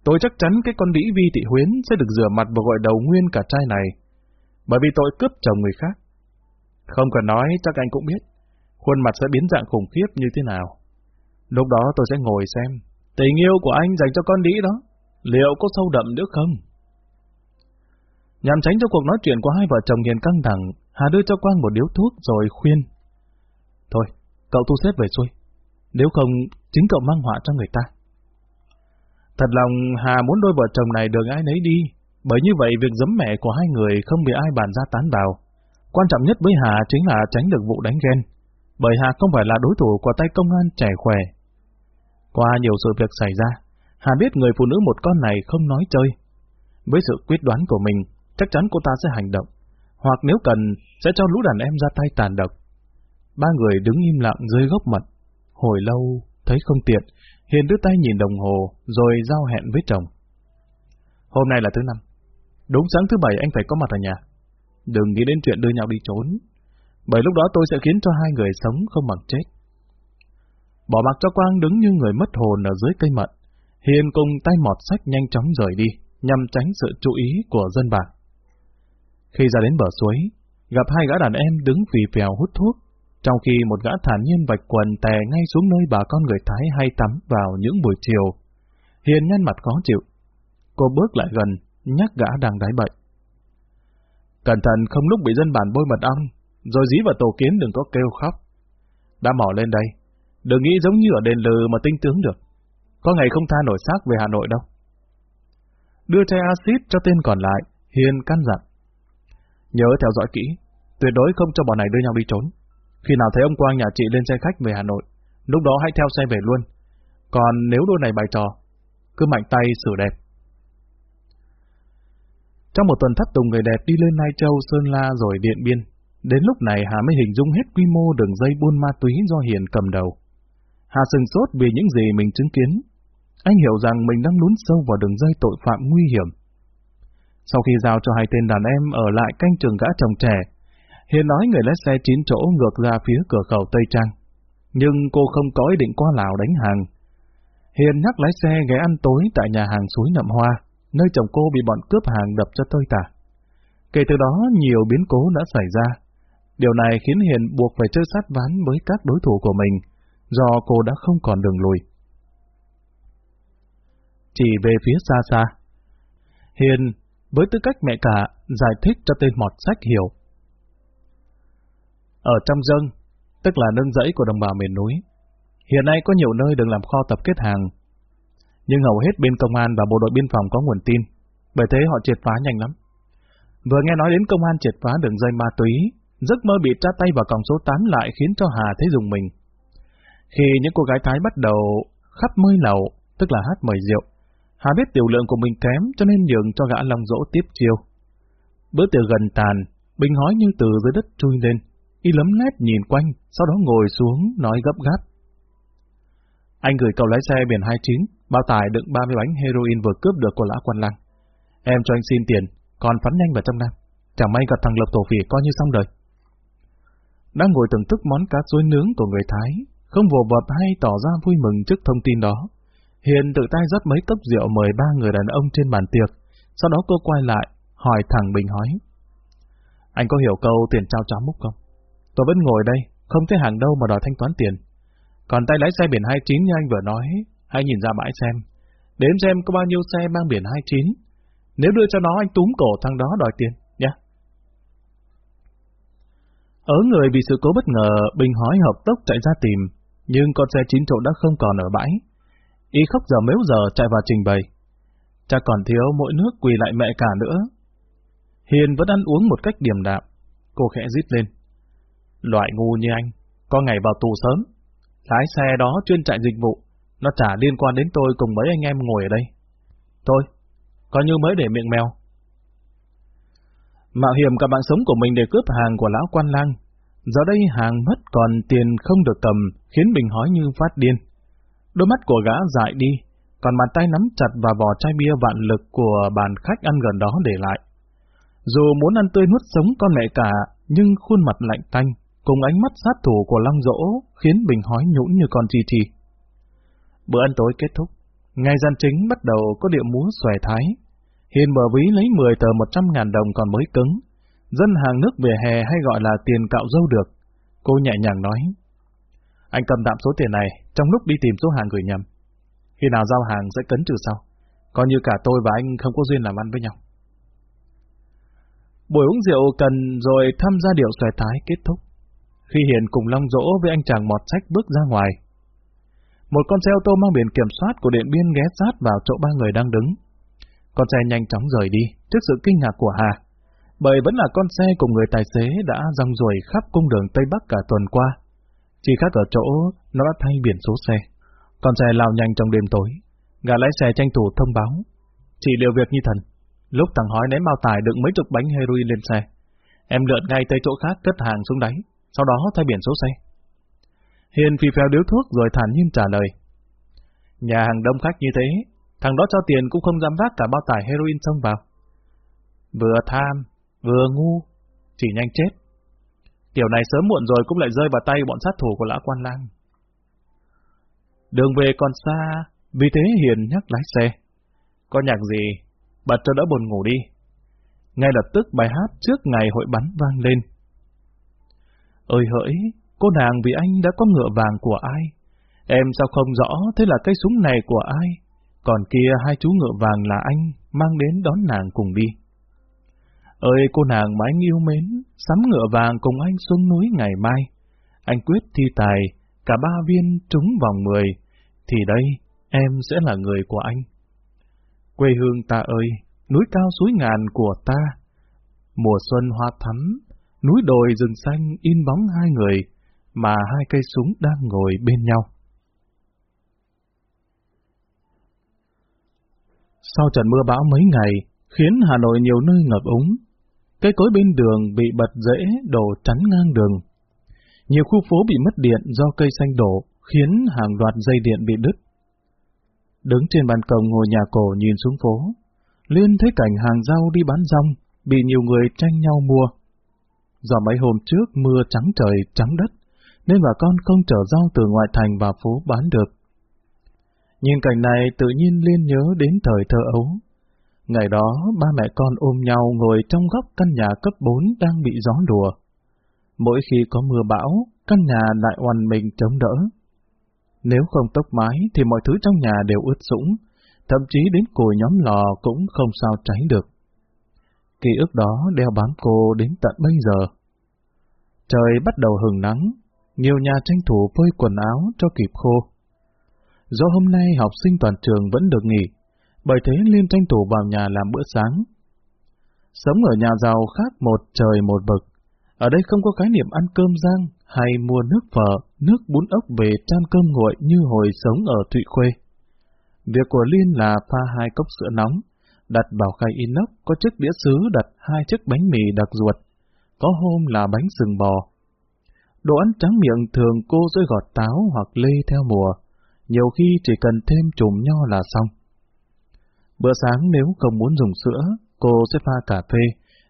tôi chắc chắn cái con đĩ vi thị huyến sẽ được rửa mặt và gọi đầu nguyên cả chai này bởi vì tội cướp chồng người khác. Không cần nói, chắc anh cũng biết, khuôn mặt sẽ biến dạng khủng khiếp như thế nào. Lúc đó tôi sẽ ngồi xem, tình yêu của anh dành cho con đĩ đó, liệu có sâu đậm nữa không? Nhằm tránh cho cuộc nói chuyện của hai vợ chồng hiền căng thẳng, Hà đưa cho Quang một điếu thuốc rồi khuyên. Thôi, cậu thu xếp về xuôi, nếu không chính cậu mang họa cho người ta. Thật lòng Hà muốn đôi vợ chồng này được ai nấy đi, bởi như vậy việc giấm mẹ của hai người không bị ai bàn ra tán vào. Quan trọng nhất với Hà chính là tránh được vụ đánh ghen, bởi Hà không phải là đối thủ của tay công an trẻ khỏe. Qua nhiều sự việc xảy ra, Hà biết người phụ nữ một con này không nói chơi. Với sự quyết đoán của mình, chắc chắn cô ta sẽ hành động, hoặc nếu cần, sẽ cho lũ đàn em ra tay tàn độc. Ba người đứng im lặng dưới gốc mật. Hồi lâu, thấy không tiện, Hiền đưa tay nhìn đồng hồ, rồi giao hẹn với chồng. Hôm nay là thứ năm, Đúng sáng thứ bảy anh phải có mặt ở nhà. Đừng nghĩ đến chuyện đưa nhau đi trốn. Bởi lúc đó tôi sẽ khiến cho hai người sống không bằng chết. Bỏ mặc cho Quang đứng như người mất hồn ở dưới cây mận. Hiền cùng tay mọt sách nhanh chóng rời đi, nhằm tránh sự chú ý của dân bạc. Khi ra đến bờ suối, gặp hai gã đàn em đứng phì phèo hút thuốc, trong khi một gã thản nhiên vạch quần tè ngay xuống nơi bà con người Thái hay tắm vào những buổi chiều. Hiền nhăn mặt khó chịu. Cô bước lại gần, nhắc gã đang đái bệnh. Cẩn thận không lúc bị dân bản bôi mật ong, rồi dí vào tổ kiến đừng có kêu khóc. Đã mỏ lên đây, đừng nghĩ giống như ở đền lừ mà tinh tướng được. có ngày không tha nổi xác về Hà Nội đâu. Đưa chai axit cho tên còn lại, Hiền căn dặn. Nhớ theo dõi kỹ, tuyệt đối không cho bọn này đưa nhau đi trốn. Khi nào thấy ông Quang nhà chị lên xe khách về Hà Nội, lúc đó hãy theo xe về luôn. Còn nếu đôi này bài trò, cứ mạnh tay sửa đẹp. Trong một tuần thất tùng người đẹp đi lên Nai Châu, Sơn La rồi Điện Biên, đến lúc này Hà mới hình dung hết quy mô đường dây buôn ma túy do Hiền cầm đầu. Hà sừng sốt vì những gì mình chứng kiến. Anh hiểu rằng mình đang lún sâu vào đường dây tội phạm nguy hiểm. Sau khi giao cho hai tên đàn em ở lại canh trường gã chồng trẻ, Hiền nói người lái xe chín chỗ ngược ra phía cửa khẩu Tây Trang. Nhưng cô không có ý định qua Lào đánh hàng. Hiền nhắc lái xe ghé ăn tối tại nhà hàng suối Nậm Hoa, nơi chồng cô bị bọn cướp hàng đập cho tơi tả. Kể từ đó, nhiều biến cố đã xảy ra. Điều này khiến Hiền buộc phải chơi sát ván với các đối thủ của mình, do cô đã không còn đường lùi. Chỉ về phía xa xa. Hiền, với tư cách mẹ cả, giải thích cho tên mọt sách hiểu. Ở trong dân, tức là nương rẫy của đồng bào miền núi, hiện nay có nhiều nơi được làm kho tập kết hàng. Nhưng hầu hết bên công an và bộ đội biên phòng có nguồn tin, bởi thế họ triệt phá nhanh lắm. Vừa nghe nói đến công an triệt phá đường dây ma túy, giấc mơ bị tra tay vào còng số 8 lại khiến cho Hà thấy dùng mình. Khi những cô gái Thái bắt đầu khắp mơi lầu, tức là hát mời rượu, Hà biết tiểu lượng của mình kém cho nên nhường cho gã lòng dỗ tiếp chiêu. Bữa tiệc gần tàn, Bình hói như từ dưới đất chui lên, y lấm lét nhìn quanh, sau đó ngồi xuống, nói gấp gáp. Anh gửi cậu lái xe biển 29, bao tải đựng 30 bánh heroin vừa cướp được của lão quan lang. Em cho anh xin tiền, còn phắn nhanh vào trong nam. Chẳng may gặp thằng Lập Tổ Phỉ coi như xong đời. Đang ngồi thưởng thức món cá suối nướng của người Thái, không vồ vập hay tỏ ra vui mừng trước thông tin đó. Hiền tự tay rót mấy cốc rượu mời ba người đàn ông trên bàn tiệc, sau đó cô quay lại, hỏi thẳng Bình hói. Anh có hiểu câu tiền trao cháo múc không? Tôi vẫn ngồi đây, không thấy hàng đâu mà đòi thanh toán tiền. Còn tay lái xe biển 29 như anh vừa nói, hãy nhìn ra bãi xem. Đếm xem có bao nhiêu xe mang biển 29. Nếu đưa cho nó anh túm cổ thằng đó đòi tiền, nhé. Ở người bị sự cố bất ngờ, Bình hói hợp tốc chạy ra tìm, nhưng con xe chín chỗ đã không còn ở bãi. Y khóc giờ mếu giờ chạy vào trình bày. Cha còn thiếu mỗi nước quỳ lại mẹ cả nữa. Hiền vẫn ăn uống một cách điềm đạm. Cô khẽ rít lên. Loại ngu như anh, có ngày vào tù sớm. Lái xe đó chuyên chạy dịch vụ, nó chả liên quan đến tôi cùng mấy anh em ngồi ở đây. Thôi, coi như mới để miệng mèo. Mạo hiểm cả mạng sống của mình để cướp hàng của lão quan lang. Giờ đây hàng mất còn tiền không được cầm, khiến Bình hói như phát điên. Đôi mắt của gã dại đi, còn bàn tay nắm chặt vào vỏ chai bia vạn lực của bàn khách ăn gần đó để lại. Dù muốn ăn tươi nuốt sống con mẹ cả, nhưng khuôn mặt lạnh tanh, cùng ánh mắt sát thủ của Long Dỗ khiến Bình hói nhũn như con chi chi. Bữa ăn tối kết thúc, ngay gian chính bắt đầu có điệu múa xòe thái. Hiền mở ví lấy 10 tờ 100 ngàn đồng còn mới cứng. Dân hàng nước về hè hay gọi là tiền cạo dâu được. Cô nhẹ nhàng nói. Anh cầm tạm số tiền này trong lúc đi tìm số hàng gửi nhầm. Khi nào giao hàng sẽ cấn trừ sau. Coi như cả tôi và anh không có duyên làm ăn với nhau. Buổi uống rượu cần rồi tham gia điệu xòe thái kết thúc. Khi Hiền cùng Long Dỗ với anh chàng mọt sách bước ra ngoài. Một con xe ô tô mang biển kiểm soát của Điện Biên ghé sát vào chỗ ba người đang đứng. Con xe nhanh chóng rời đi trước sự kinh ngạc của Hà. Bởi vẫn là con xe cùng người tài xế đã rong ruổi khắp cung đường Tây Bắc cả tuần qua. Chỉ khác ở chỗ, nó đã thay biển số xe. Con xe lao nhanh trong đêm tối. Gã lái xe tranh thủ thông báo. Chỉ liệu việc như thần. Lúc thằng hói ném bao tải đựng mấy chục bánh heroin lên xe. Em lượn ngay tới chỗ khác cất hàng xuống đáy. Sau đó thay biển số xe. Hiền phi phèo điếu thuốc rồi thản nhiên trả lời. Nhà hàng đông khách như thế, thằng đó cho tiền cũng không dám vác cả bao tải heroin xông vào. Vừa tham, vừa ngu, chỉ nhanh chết. Kiểu này sớm muộn rồi cũng lại rơi vào tay bọn sát thủ của lão quan lang. Đường về còn xa, vì thế Hiền nhắc lái xe. Có nhạc gì, bật cho đỡ buồn ngủ đi. Ngay lập tức bài hát trước ngày hội bắn vang lên. Ơi hỡi, cô nàng vì anh đã có ngựa vàng của ai? Em sao không rõ thế là cây súng này của ai? Còn kia hai chú ngựa vàng là anh, mang đến đón nàng cùng đi. Ơi cô nàng mà anh yêu mến, sắm ngựa vàng cùng anh xuống núi ngày mai. Anh quyết thi tài, cả ba viên trúng vòng mười. Thì đây, em sẽ là người của anh. Quê hương ta ơi, núi cao suối ngàn của ta. Mùa xuân hoa thắm, núi đồi rừng xanh in bóng hai người, mà hai cây súng đang ngồi bên nhau. Sau trận mưa bão mấy ngày, khiến Hà Nội nhiều nơi ngập úng. Cây cối bên đường bị bật rễ đổ chắn ngang đường. Nhiều khu phố bị mất điện do cây xanh đổ, khiến hàng loạt dây điện bị đứt. Đứng trên ban công ngồi nhà cổ nhìn xuống phố, Liên thấy cảnh hàng rau đi bán rong, bị nhiều người tranh nhau mua. Do mấy hôm trước mưa trắng trời trắng đất, nên bà con không chở rau từ ngoại thành vào phố bán được. Nhìn cảnh này tự nhiên Liên nhớ đến thời thơ ấu. Ngày đó, ba mẹ con ôm nhau ngồi trong góc căn nhà cấp 4 đang bị gió đùa. Mỗi khi có mưa bão, căn nhà lại oằn mình chống đỡ. Nếu không tốc mái thì mọi thứ trong nhà đều ướt sũng, thậm chí đến cùi nhóm lò cũng không sao cháy được. Ký ức đó đeo bám cô đến tận bây giờ. Trời bắt đầu hừng nắng, nhiều nhà tranh thủ phơi quần áo cho kịp khô. Do hôm nay học sinh toàn trường vẫn được nghỉ, bởi thế Liên tranh thủ vào nhà làm bữa sáng. Sống ở nhà giàu khác một trời một vực, ở đây không có khái niệm ăn cơm rang hay mua nước phở, nước bún ốc về chan cơm nguội như hồi sống ở Thụy Khuê. Việc của Liên là pha hai cốc sữa nóng, đặt vào khay inox có chiếc đĩa sứ đặt hai chiếc bánh mì đặc ruột, có hôm là bánh sừng bò. Đồ ăn trắng miệng thường cô sẽ gọt táo hoặc lê theo mùa, nhiều khi chỉ cần thêm chùm nho là xong. Bữa sáng nếu không muốn dùng sữa, cô sẽ pha cà phê,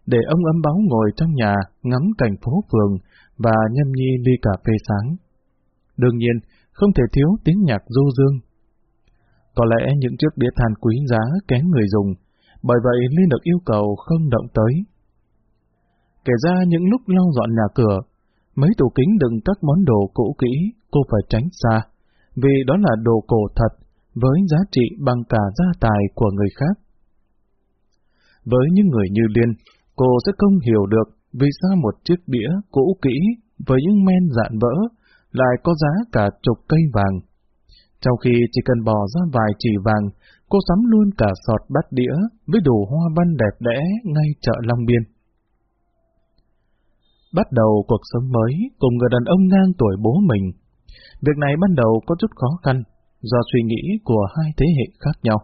để ông ấm báu ngồi trong nhà ngắm cảnh phố phường và nhâm nhi ly cà phê sáng. Đương nhiên, không thể thiếu tiếng nhạc du dương. Có lẽ những chiếc đĩa than quý giá kén người dùng, bởi vậy Liên được yêu cầu không động tới. Kể ra những lúc lau dọn nhà cửa, mấy tủ kính đựng các món đồ cũ kỹ, cô phải tránh xa, vì đó là đồ cổ thật, với giá trị bằng cả gia tài của người khác. Với những người như Liên, cô sẽ không hiểu được vì sao một chiếc đĩa cũ kỹ với những men dạn vỡ lại có giá cả chục cây vàng. Trong khi chỉ cần bỏ ra vài chỉ vàng, cô sắm luôn cả sọt bát đĩa với đủ hoa văn đẹp đẽ ngay chợ Long Biên. Bắt đầu cuộc sống mới cùng người đàn ông ngang tuổi bố mình. Việc này ban đầu có chút khó khăn do suy nghĩ của hai thế hệ khác nhau.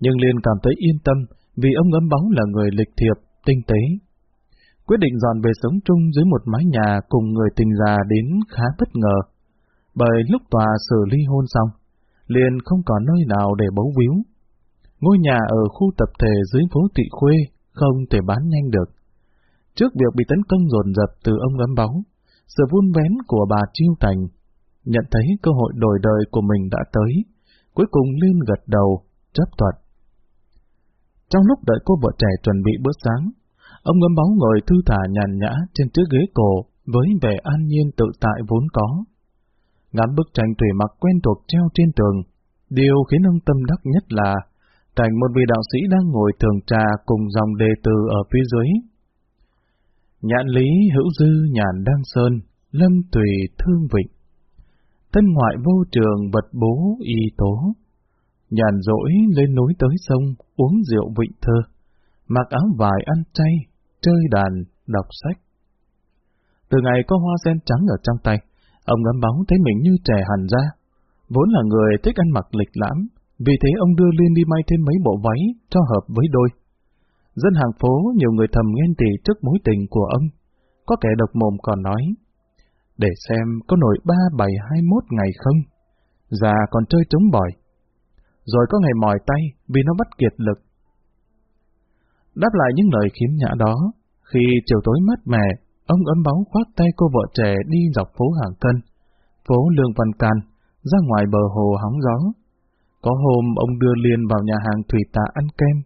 Nhưng Liên cảm thấy yên tâm vì ông ấm bóng là người lịch thiệp, tinh tế. Quyết định dọn về sống chung dưới một mái nhà cùng người tình già đến khá bất ngờ. Bởi lúc tòa xử ly hôn xong, liền không còn nơi nào để bấu víu. Ngôi nhà ở khu tập thể dưới phố Tị Khuê không thể bán nhanh được. Trước việc bị tấn công dồn dập từ ông ấm bóng, sự vun vén của bà Chiêu Thành, nhận thấy cơ hội đổi đời của mình đã tới, cuối cùng Liên gật đầu, chấp thuận. Trong lúc đợi cô vợ trẻ chuẩn bị bữa sáng, ông ngấm bóng ngồi thư thả nhàn nhã trên chiếc ghế cổ với vẻ an nhiên tự tại vốn có. Ngắm bức tranh thủy mặc quen thuộc treo trên tường, điều khiến ông tâm đắc nhất là cảnh một vị đạo sĩ đang ngồi thường trà cùng dòng đề từ ở phía dưới. Nhãn lý hữu dư nhàn đăng sơn, lâm tùy thương vịnh. Tân ngoại vô trường vật bố y tố. Nhàn rỗi lên núi tới sông, uống rượu vịnh thơ, mặc áo vải ăn chay, chơi đàn, đọc sách. Từ ngày có hoa sen trắng ở trong tay, ông ngắm bóng thấy mình như trẻ hẳn ra. Vốn là người thích ăn mặc lịch lãm, vì thế ông đưa Liên đi may thêm mấy bộ váy cho hợp với đôi. Dân hàng phố nhiều người thầm ghen tị trước mối tình của ông. Có kẻ độc mồm còn nói, để xem có nổi ba bảy hai mốt ngày không. Già còn chơi trống bỏi. Rồi có ngày mỏi tay vì nó bắt kiệt lực Đáp lại những lời khiếm nhã đó, khi chiều tối mát mẻ, ông ấm báu khoác tay cô vợ trẻ đi dọc phố Hàng Cân, phố Lương Văn Can, ra ngoài bờ hồ hóng gió. Có hôm ông đưa Liên vào nhà hàng Thủy Tạ ăn kem,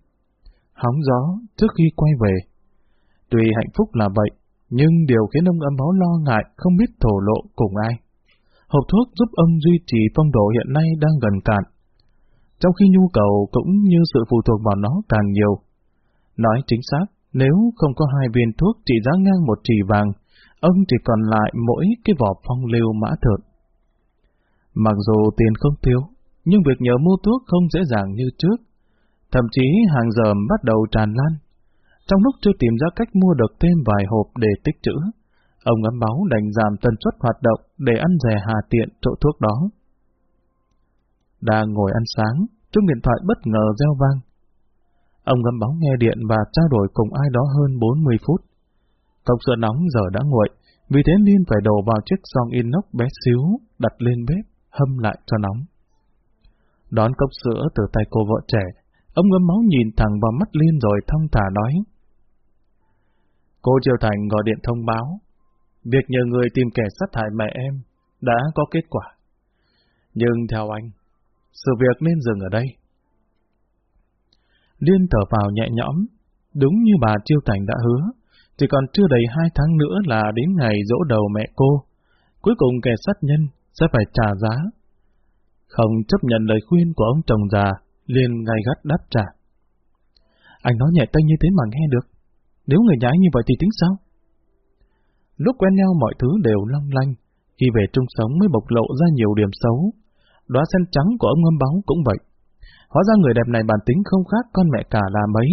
hóng gió trước khi quay về. Tuy hạnh phúc là vậy, nhưng điều khiến ông ấm báu lo ngại không biết thổ lộ cùng ai. Hộp thuốc giúp ông duy trì phong độ hiện nay đang gần cạn. Trong khi nhu cầu cũng như sự phụ thuộc vào nó càng nhiều, Nói chính xác, nếu không có hai viên thuốc trị giá ngang một chỉ vàng, ông chỉ còn lại mỗi cái vỏ phong lưu mã thượng. Mặc dù tiền không thiếu, nhưng việc nhờ mua thuốc không dễ dàng như trước. Thậm chí hàng giờ bắt đầu tràn lan. Trong lúc chưa tìm ra cách mua được thêm vài hộp để tích trữ, ông ngắm máu đành giảm tần suất hoạt động để ăn rẻ hà tiện chỗ thuốc đó. Đang ngồi ăn sáng, chuông điện thoại bất ngờ reo vang. Ông ngắm bóng nghe điện và trao đổi cùng ai đó hơn 40 phút. Cốc sữa nóng giờ đã nguội, vì thế Liên phải đổ vào chiếc song inox bé xíu, đặt lên bếp, hâm lại cho nóng. Đón cốc sữa từ tay cô vợ trẻ, ông ngâm máu nhìn thẳng vào mắt Liên rồi thông thả nói. Cô Triều Thành gọi điện thông báo, việc nhờ người tìm kẻ sát hại mẹ em đã có kết quả. Nhưng theo anh, sự việc nên dừng ở đây. Liên thở vào nhẹ nhõm, đúng như bà Chiêu Thành đã hứa, chỉ còn chưa đầy hai tháng nữa là đến ngày dỗ đầu mẹ cô. Cuối cùng kẻ sát nhân sẽ phải trả giá. Không chấp nhận lời khuyên của ông chồng già, liền ngay gắt đáp trả. Anh nói nhẹ tay như thế mà nghe được. Nếu người nhái như vậy thì tính sao? Lúc quen nhau mọi thứ đều long lanh, khi về chung sống mới bộc lộ ra nhiều điểm xấu, đóa sen trắng của ông ngâm báo cũng vậy. Hóa ra người đẹp này bản tính không khác con mẹ cả là mấy.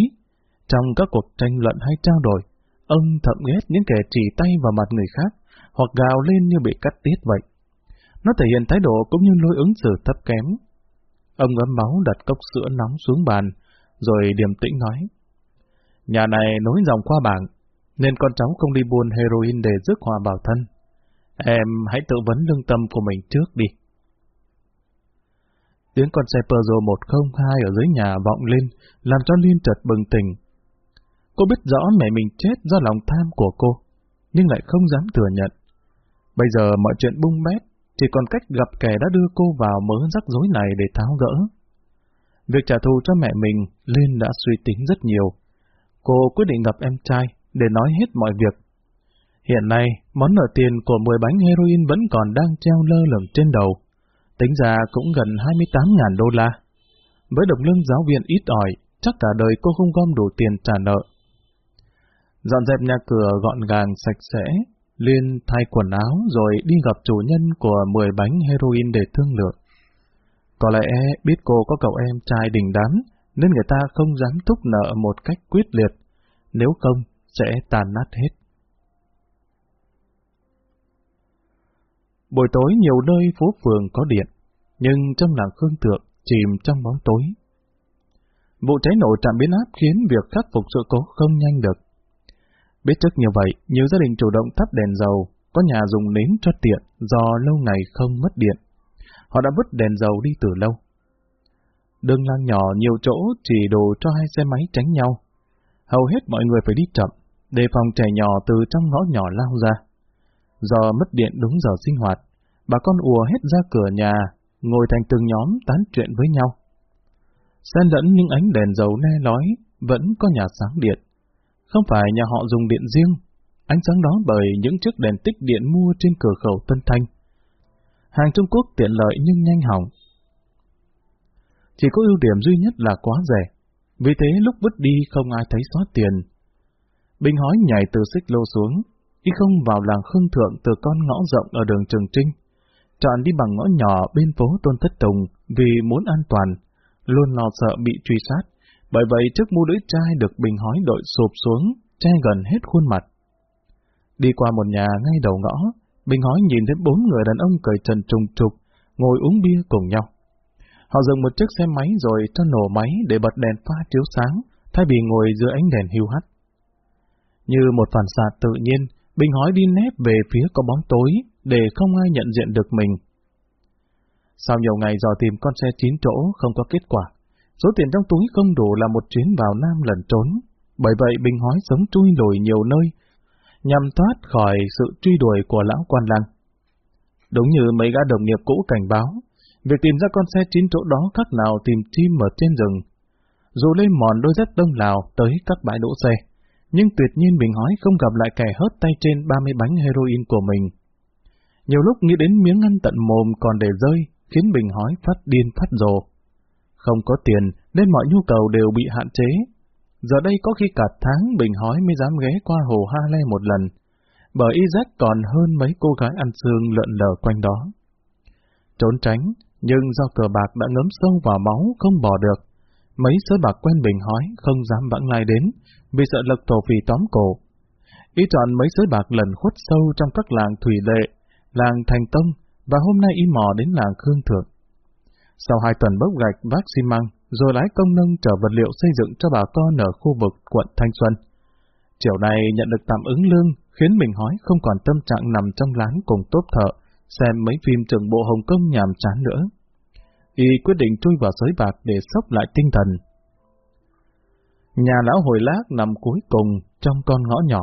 Trong các cuộc tranh luận hay trao đổi, ông thậm ghét những kẻ chỉ tay vào mặt người khác, hoặc gào lên như bị cắt tiết vậy. Nó thể hiện thái độ cũng như lối ứng xử thấp kém. Ông ấm máu đặt cốc sữa nóng xuống bàn, rồi điềm tĩnh nói. Nhà này nối dòng qua bảng, nên con cháu không đi buôn heroin để rước hòa bảo thân. Em hãy tự vấn lương tâm của mình trước đi. Tiếng con xe Peugeot 102 ở dưới nhà vọng lên, làm cho Liên chợt bừng tỉnh. Cô biết rõ mẹ mình chết do lòng tham của cô, nhưng lại không dám thừa nhận. Bây giờ mọi chuyện bung bét, chỉ còn cách gặp kẻ đã đưa cô vào mớ rắc rối này để tháo gỡ. Việc trả thù cho mẹ mình, Liên đã suy tính rất nhiều. Cô quyết định gặp em trai để nói hết mọi việc. Hiện nay, món nợ tiền của 10 bánh heroin vẫn còn đang treo lơ lửng trên đầu. Tính ra cũng gần 28.000 đô la. Với đồng lương giáo viên ít ỏi, chắc cả đời cô không gom đủ tiền trả nợ. Dọn dẹp nhà cửa gọn gàng sạch sẽ, Liên thay quần áo rồi đi gặp chủ nhân của 10 bánh heroin để thương lượng. Có lẽ biết cô có cậu em trai đình đám, nên người ta không dám thúc nợ một cách quyết liệt, nếu không sẽ tàn nát hết. Buổi tối nhiều nơi phố phường có điện, nhưng trong làng Khương Thượng chìm trong bóng tối. Vụ cháy nổ trạm biến áp khiến việc khắc phục sự cố không nhanh được. Biết trước như vậy, nhiều gia đình chủ động thắp đèn dầu, có nhà dùng nến cho tiện do lâu ngày không mất điện. Họ đã vứt đèn dầu đi từ lâu. Đường làng nhỏ nhiều chỗ chỉ đồ cho hai xe máy tránh nhau. Hầu hết mọi người phải đi chậm, đề phòng trẻ nhỏ từ trong ngõ nhỏ lao ra. Do mất điện đúng giờ sinh hoạt, bà con ùa hết ra cửa nhà, ngồi thành từng nhóm tán chuyện với nhau. Xen lẫn những ánh đèn dầu le lói, vẫn có nhà sáng điện. Không phải nhà họ dùng điện riêng, ánh sáng đó bởi những chiếc đèn tích điện mua trên cửa khẩu Tân Thanh. Hàng Trung Quốc tiện lợi nhưng nhanh hỏng. Chỉ có ưu điểm duy nhất là quá rẻ, vì thế lúc vứt đi không ai thấy xót tiền. Bình hói nhảy từ xích lô xuống, chứ không vào làng Khương Thượng từ con ngõ rộng ở đường Trường Trinh, chọn đi bằng ngõ nhỏ bên phố Tôn Thất Tùng vì muốn an toàn, luôn lo sợ bị truy sát. Bởi vậy trước mua lưỡi trai được bình hói đội sụp xuống, che gần hết khuôn mặt. Đi qua một nhà ngay đầu ngõ, bình hói nhìn thấy bốn người đàn ông cởi trần trùng trục, ngồi uống bia cùng nhau. Họ dừng một chiếc xe máy rồi cho nổ máy để bật đèn pha chiếu sáng, thay vì ngồi dưới ánh đèn hưu hắt. Như một phản xạ tự nhiên, Bình hói đi nép về phía có bóng tối, để không ai nhận diện được mình. Sau nhiều ngày dò tìm con xe chín chỗ không có kết quả, số tiền trong túi không đủ là một chuyến vào Nam lần trốn. Bởi vậy Bình hói sống chui lùi nhiều nơi, nhằm thoát khỏi sự truy đuổi của lão quan lăng. Đúng như mấy gã đồng nghiệp cũ cảnh báo, việc tìm ra con xe chín chỗ đó khác nào tìm chim ở trên rừng. Dù lên mòn đôi dép đông lào tới các bãi đỗ xe, nhưng tuyệt nhiên Bình hói không gặp lại kẻ hớt tay trên 30 bánh heroin của mình. Nhiều lúc nghĩ đến miếng ăn tận mồm còn để rơi, khiến Bình hói phát điên phát rồ. Không có tiền, nên mọi nhu cầu đều bị hạn chế. Giờ đây có khi cả tháng Bình hói mới dám ghé qua hồ Ha Le một lần, bởi Isaac còn hơn mấy cô gái ăn xương lợn lờ quanh đó. Trốn tránh, Nhưng do cờ bạc đã ngấm sâu vào máu không bỏ được, mấy sới bạc quen bình hói không dám vãng lai đến, vì sợ lực thổ phỉ tóm cổ. Ý chọn mấy sới bạc lần khuất sâu trong các làng Thủy Lệ, làng Thành Tông, và hôm nay y mò đến làng Khương Thượng. Sau hai tuần bốc gạch vác xi măng, rồi lái công nông chở vật liệu xây dựng cho bà con ở khu vực quận Thanh Xuân. Chiều này nhận được tạm ứng lương, khiến mình hói không còn tâm trạng nằm trong lán cùng tốt thợ, xem mấy phim trường bộ Hồng Kông nhàm chán nữa. Y quyết định chui vào sới bạc để sốc lại tinh thần. Nhà lão hồi lác nằm cuối cùng trong con ngõ nhỏ.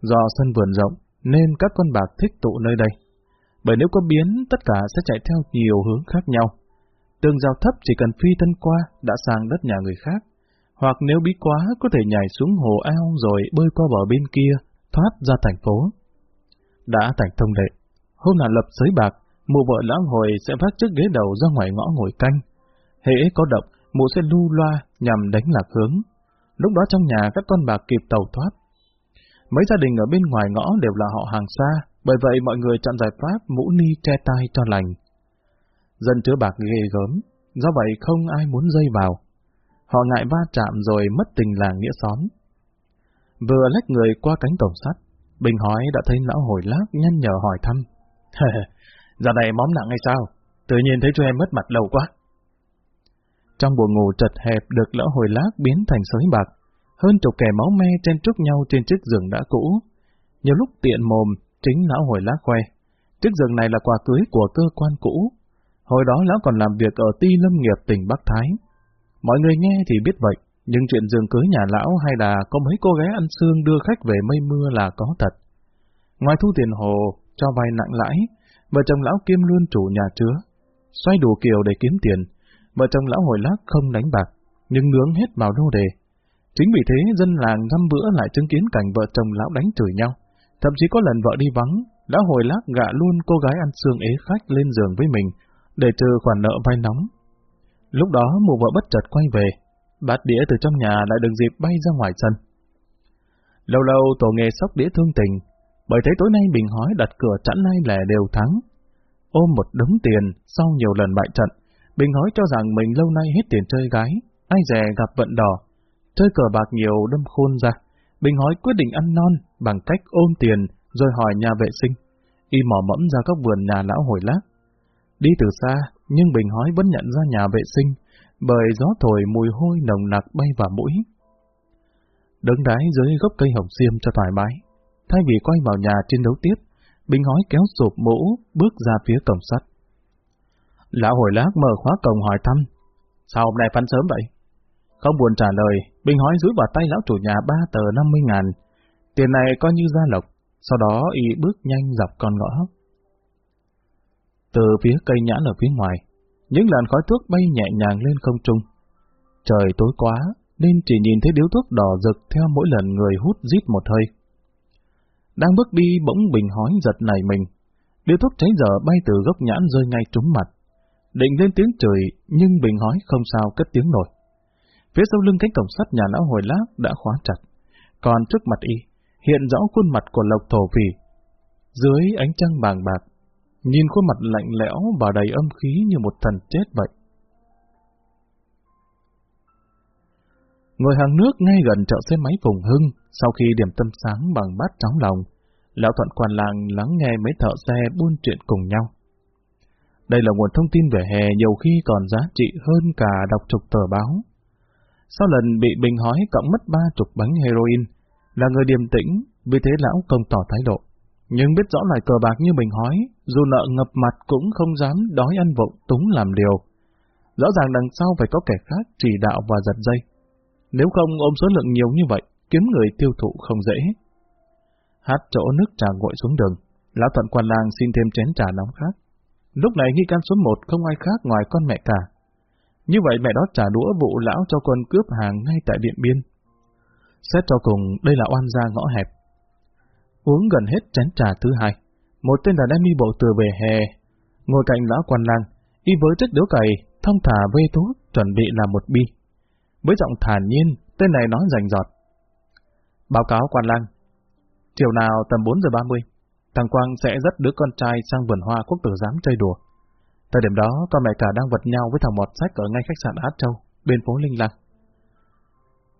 Do sân vườn rộng, nên các con bạc thích tụ nơi đây. Bởi nếu có biến, tất cả sẽ chạy theo nhiều hướng khác nhau. Tường rào thấp chỉ cần phi thân qua đã sang đất nhà người khác, hoặc nếu bí quá có thể nhảy xuống hồ ao rồi bơi qua bờ bên kia, thoát ra thành phố. Đã thành thông lệ, hôm nào lập sới bạc, mụ vợ lão hồi sẽ vác chiếc ghế đầu ra ngoài ngõ ngồi canh. Hễ có động, mụ sẽ lưu loa nhằm đánh lạc hướng. Lúc đó trong nhà các con bạc kịp tàu thoát. Mấy gia đình ở bên ngoài ngõ đều là họ hàng xa, bởi vậy mọi người chọn giải pháp mũ ni che tai cho lành. Dân chứa bạc ghê gớm, do vậy không ai muốn dây vào. Họ ngại va chạm rồi mất tình làng nghĩa xóm. Vừa lách người qua cánh cổng sắt, Bình hỏi đã thấy lão hồi lác nhăn nhở hỏi thăm. Giờ này móm nặng hay sao? Tự nhiên thấy cho em mất mặt lâu quá. Trong buồng ngủ chật hẹp được lão hồi lác biến thành sới bạc, hơn chục kẻ máu me chen chúc nhau trên chiếc giường đã cũ. Nhiều lúc tiện mồm, chính lão hồi lác khoe. Chiếc giường này là quà cưới của cơ quan cũ. Hồi đó lão còn làm việc ở ti lâm nghiệp tỉnh Bắc Thái. Mọi người nghe thì biết vậy, nhưng chuyện giường cưới nhà lão hay là có mấy cô gái ăn xương đưa khách về mây mưa là có thật. Ngoài thu tiền hồ, cho vay nặng lãi, vợ chồng lão kiêm luôn chủ nhà chứa. Xoay đủ kiểu để kiếm tiền, vợ chồng lão hồi lác không đánh bạc, nhưng nướng hết vào đô đề. Chính vì thế dân làng thăm bữa lại chứng kiến cảnh vợ chồng lão đánh chửi nhau. Thậm chí có lần vợ đi vắng, lão hồi lác gạ luôn cô gái ăn xương ế khách lên giường với mình, để trừ khoản nợ vay nóng. Lúc đó mụ vợ bất chợt quay về, bát đĩa từ trong nhà lại được dịp bay ra ngoài sân. Lâu lâu tổ nghề sóc đĩa thương tình, bởi thấy tối nay Bình hói đặt cửa chẵn nay lẻ đều thắng. Ôm một đống tiền sau nhiều lần bại trận, Bình hói cho rằng mình lâu nay hết tiền chơi gái, ai dè gặp vận đỏ. Chơi cờ bạc nhiều đâm khôn ra, Bình hói quyết định ăn non bằng cách ôm tiền rồi hỏi nhà vệ sinh. Y mò mẫm ra các vườn nhà lão hồi lát. Đi từ xa, nhưng Bình hói vẫn nhận ra nhà vệ sinh, bởi gió thổi mùi hôi nồng nặc bay vào mũi. Đứng đái dưới gốc cây hồng xiêm cho thoải mái, thay vì quay vào nhà chiến đấu tiếp, Bình hói kéo sụp mũ, bước ra phía cổng sắt. Lão hồi lác mở khóa cổng hỏi thăm, sao hôm nay phán sớm vậy? Không buồn trả lời, Bình hói rúi vào tay lão chủ nhà ba tờ năm mươi ngàn. Tiền này coi như gia lộc, sau đó y bước nhanh dọc con ngõ. Từ phía cây nhãn ở phía ngoài, những làn khói thuốc bay nhẹ nhàng lên không trung. Trời tối quá, nên chỉ nhìn thấy điếu thuốc đỏ rực theo mỗi lần người hút rít một hơi. Đang bước đi bỗng bình hói giật nảy mình. Điếu thuốc cháy dở bay từ gốc nhãn rơi ngay trúng mặt. Định lên tiếng chửi, nhưng bình hói không sao cất tiếng nổi. Phía sau lưng cánh cổng sắt nhà lão hồi lác đã khóa chặt. Còn trước mặt y, hiện rõ khuôn mặt của lộc thổ phỉ. Dưới ánh trăng bàng bạc, nhìn khuôn mặt lạnh lẽo và đầy âm khí như một thần chết vậy. Ngồi hàng nước ngay gần chợ xe máy Phùng Hưng, sau khi điểm tâm sáng bằng bát cháo lòng, Lão Thuận quan làng lắng nghe mấy thợ xe buôn chuyện cùng nhau. Đây là nguồn thông tin về hè nhiều khi còn giá trị hơn cả đọc chục tờ báo. Sau lần bị Bình hói cộng mất ba chục bánh heroin, là người điềm tĩnh, vì thế lão không tỏ thái độ. Nhưng biết rõ lại cờ bạc như Bình hói, dù nợ ngập mặt cũng không dám đói ăn vụng túng làm điều. Rõ ràng đằng sau phải có kẻ khác chỉ đạo và giật dây. Nếu không ôm số lượng nhiều như vậy, kiếm người tiêu thụ không dễ. Hát chỗ nước trà nguội xuống đường, lão thuận quan lang xin thêm chén trà nóng khác. Lúc này nghi can số một không ai khác ngoài con mẹ cả. Như vậy mẹ đó trả đũa vụ lão cho quân cướp hàng ngay tại Điện Biên. Xét cho cùng, đây là oan gia ngõ hẹp. Uống gần hết chén trà thứ hai, một tên đàn em đi bộ từ về hè, ngồi cạnh lão quan lang, y với chất điếu cày, thông thả vê thuốc, chuẩn bị làm một bi. Với giọng thản nhiên, tên này nói rành giọt. Báo cáo quan lang, chiều nào tầm 4 giờ 30, thằng Quang sẽ dắt đứa con trai sang vườn hoa quốc tử giám chơi đùa. Thời điểm đó, con mẹ cả đang vật nhau với thằng mọt sách ở ngay khách sạn Á Châu, bên phố Linh Lăng.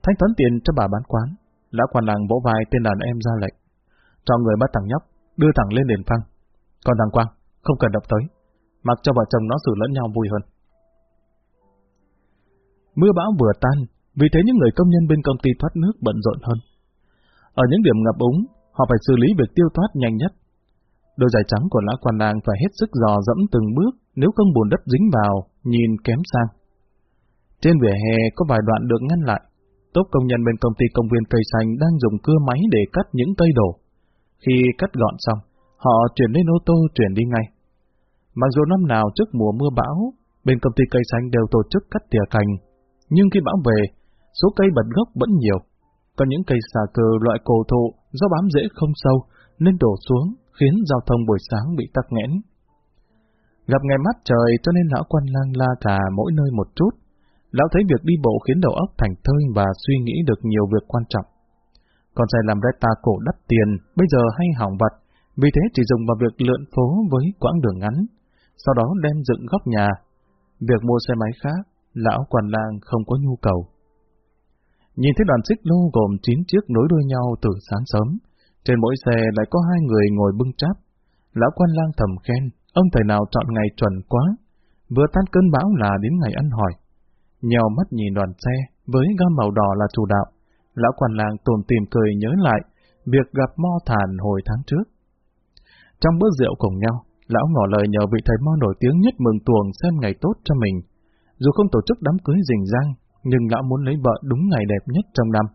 Thanh toán tiền cho bà bán quán, lão quan làng vỗ vai tên đàn em ra lệnh. Cho người bắt thằng nhóc, đưa thẳng lên đền phăng. Còn thằng Quang, không cần động tới, mặc cho vợ chồng nó xử lẫn nhau vui hơn. Mưa bão vừa tan, vì thế những người công nhân bên công ty thoát nước bận rộn hơn. Ở những điểm ngập úng, họ phải xử lý việc tiêu thoát nhanh nhất. Đôi giày trắng của lão quan nàng phải hết sức dò dẫm từng bước, nếu không bùn đất dính vào, nhìn kém sang. Trên vỉa hè có vài đoạn được ngăn lại. Tốp công nhân bên công ty công viên cây xanh đang dùng cưa máy để cắt những cây đổ. Khi cắt gọn xong, họ chuyển lên ô tô chuyển đi ngay. Mặc dù năm nào trước mùa mưa bão, bên công ty cây xanh đều tổ chức cắt tỉa cành, nhưng khi bão về, số cây bật gốc vẫn nhiều. Có những cây xà cừ loại cổ thụ do bám rễ không sâu nên đổ xuống khiến giao thông buổi sáng bị tắc nghẽn. Gặp ngày mắt trời cho nên lão quan lang la cả mỗi nơi một chút. Lão thấy việc đi bộ khiến đầu óc thành thơi và suy nghĩ được nhiều việc quan trọng. Còn xe làm Reta cổ đắt tiền, bây giờ hay hỏng vật, vì thế chỉ dùng vào việc lượn phố với quãng đường ngắn, sau đó đem dựng góc nhà. Việc mua xe máy khác, lão quan lang không có nhu cầu. Nhìn thấy đoàn xích lô gồm 9 chiếc nối đuôi nhau từ sáng sớm, trên mỗi xe lại có hai người ngồi bưng cháp. Lão quan lang thầm khen, ông thầy nào chọn ngày chuẩn quá. Vừa tan cơn bão là đến ngày ăn hỏi. Nhào mắt nhìn đoàn xe, với gam màu đỏ là chủ đạo. Lão quan lang tồn tìm cười nhớ lại, việc gặp mo thản hồi tháng trước. Trong bữa rượu cùng nhau, lão ngỏ lời nhờ vị thầy mo nổi tiếng nhất mừng tuồng xem ngày tốt cho mình. Dù không tổ chức đám cưới rình rang, nhưng lão muốn lấy vợ đúng ngày đẹp nhất trong năm.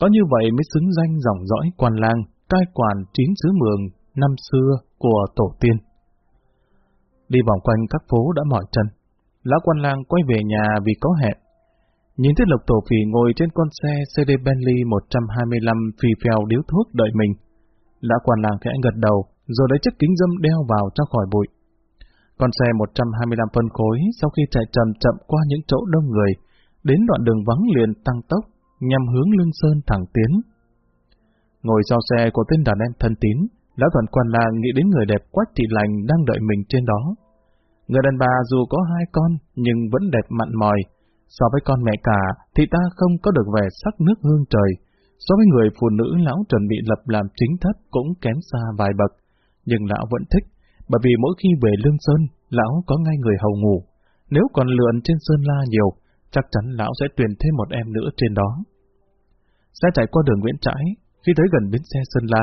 Có như vậy mới xứng danh dòng dõi quan lang, cai quản chín xứ mường năm xưa của tổ tiên. Đi vòng quanh các phố đã mỏi chân, lão quan lang quay về nhà vì có hẹn. Nhìn thấy lộc tổ phì ngồi trên con xe CD Bentley 125 phì phèo điếu thuốc đợi mình. Lão quan lang khẽ gật đầu, rồi lấy chiếc kính dâm đeo vào cho khỏi bụi. Con xe 125 phân khối sau khi chạy chậm chậm qua những chỗ đông người, đến đoạn đường vắng liền tăng tốc, nhằm hướng lưng sơn thẳng tiến. Ngồi sau xe của tên đàn em thân tín, lão thuận quan là nghĩ đến người đẹp quách thị lành đang đợi mình trên đó. Người đàn bà dù có hai con, nhưng vẫn đẹp mặn mòi. So với con mẹ cả, thì ta không có được vẻ sắc nước hương trời. So với người phụ nữ lão chuẩn bị lập làm chính thất cũng kém xa vài bậc. Nhưng lão vẫn thích, bởi vì mỗi khi về Lương Sơn, lão có ngay người hầu ngủ. Nếu còn lượn trên Sơn La nhiều, chắc chắn lão sẽ tuyển thêm một em nữa trên đó. Xe chạy qua đường Nguyễn Trãi, khi tới gần bến xe Sơn La,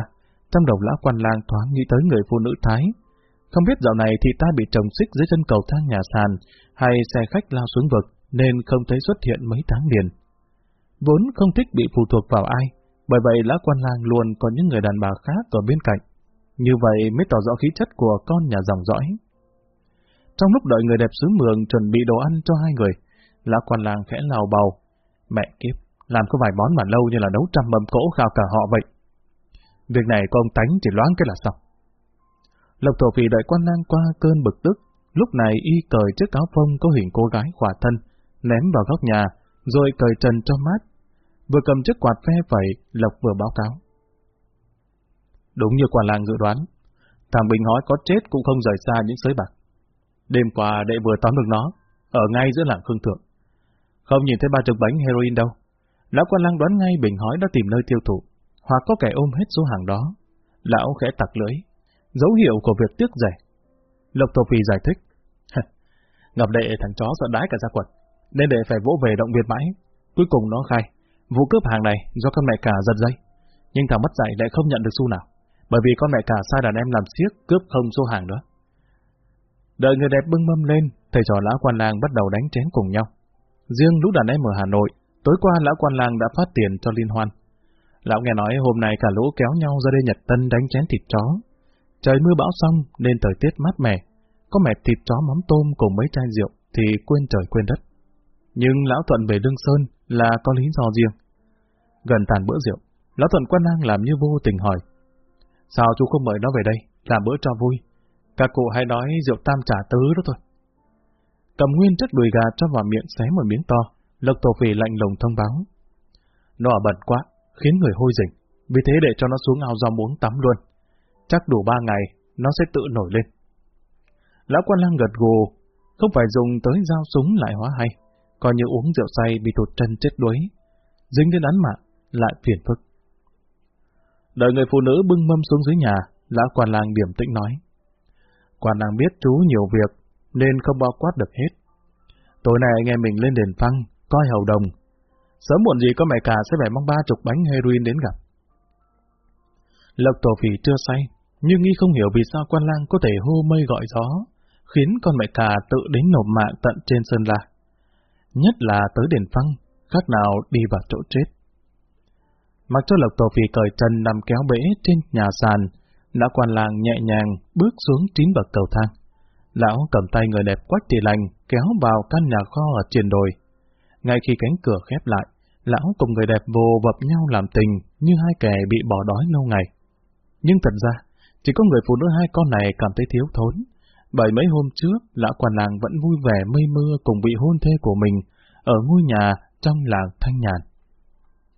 trong đầu lão quan lang thoáng nghĩ tới người phụ nữ Thái. Không biết dạo này thì ta bị trồng xích dưới chân cầu thang nhà sàn, hay xe khách lao xuống vực, nên không thấy xuất hiện mấy tháng liền. Vốn không thích bị phụ thuộc vào ai, bởi vậy lão quan lang luôn có những người đàn bà khác ở bên cạnh. Như vậy mới tỏ rõ khí chất của con nhà dòng dõi. Trong lúc đợi người đẹp xứ mường chuẩn bị đồ ăn cho hai người, lão quan làng khẽ lào bầu. Mẹ kiếp, làm có vài món mà lâu như là nấu trăm mâm cỗ khao cả họ vậy. Việc này có ông tánh chỉ loáng cái là xong. Lộc thổ phì đợi quan lang qua cơn bực tức, lúc này y cởi chiếc áo phông có hình cô gái khỏa thân, ném vào góc nhà, rồi cởi trần cho mát. Vừa cầm chiếc quạt phe phẩy, Lộc vừa báo cáo. Đúng như quan lang dự đoán, thằng Bình hói có chết cũng không rời xa những sới bạc. Đêm qua đệ vừa tóm được nó, ở ngay giữa làng Khương Thượng. Không nhìn thấy ba chục bánh heroin đâu. Lão quan lang đoán ngay Bình hói đã tìm nơi tiêu thụ, hoặc có kẻ ôm hết số hàng đó. Lão khẽ tặc lưỡi, dấu hiệu của việc tiếc rẻ. Lộc Thổ Phi giải thích. Ngọc đệ thằng chó sợ đái cả ra quần, nên đệ phải vỗ về động viên mãi. Cuối cùng nó khai, vụ cướp hàng này do con mẹ cả giật dây. Nhưng thằng mất dạy lại không nhận được xu nào, bởi vì con mẹ cả sai đàn em làm siếc cướp không số hàng đó. Đợi người đẹp bưng mâm lên, thầy trò lão quan lang bắt đầu đánh chén cùng nhau. Riêng lũ đàn em ở Hà Nội, tối qua lão quan lang đã phát tiền cho liên hoan. Lão nghe nói hôm nay cả lũ kéo nhau ra đây Nhật Tân đánh chén thịt chó. Trời mưa bão xong nên thời tiết mát mẻ, có mẹ thịt chó mắm tôm cùng mấy chai rượu thì quên trời quên đất. Nhưng lão Thuận về đương Sơn là có lý do riêng. Gần tàn bữa rượu, lão Thuận quan lang làm như vô tình hỏi. Sao chú không mời nó về đây, làm bữa cho vui? Các cụ hay nói rượu tam trả tứ đó thôi. Cầm nguyên chất đùi gà cho vào miệng xé một miếng to, lộc tổ phỉ lạnh lùng thông báo. Nó ở bẩn quá, khiến người hôi rình, vì thế để cho nó xuống ao rau muống tắm luôn. Chắc đủ ba ngày, nó sẽ tự nổi lên. Lão quan lang gật gù, không phải dùng tới dao súng lại hóa hay, coi như uống rượu say bị tụt chân chết đuối. Dính đến án mạng, lại phiền phức. Đợi người phụ nữ bưng mâm xuống dưới nhà, lão quan lang điểm tĩnh nói. Quan lang biết chú nhiều việc, nên không bao quát được hết. Tối nay nghe mình lên đền phăng, coi hầu đồng. Sớm muộn gì có mẹ cả sẽ phải mang ba chục bánh heroin đến gặp. Lộc tổ phỉ chưa say, nhưng nghi không hiểu vì sao quan lang có thể hô mây gọi gió, khiến con mẹ cả tự đến nộp mạng tận trên sơn la. Nhất là tới đền phăng, khác nào đi vào chỗ chết. Mặc cho lộc tổ phì cởi trần nằm kéo bể trên nhà sàn, lão quan lang nhẹ nhàng bước xuống chín bậc cầu thang. Lão cầm tay người đẹp quách thì lành kéo vào căn nhà kho ở trên đồi. Ngay khi cánh cửa khép lại, lão cùng người đẹp vô vập nhau làm tình như hai kẻ bị bỏ đói lâu ngày. Nhưng thật ra, chỉ có người phụ nữ hai con này cảm thấy thiếu thốn. Bởi mấy hôm trước, lão quan làng vẫn vui vẻ mây mưa cùng vị hôn thê của mình ở ngôi nhà trong làng Thanh Nhàn.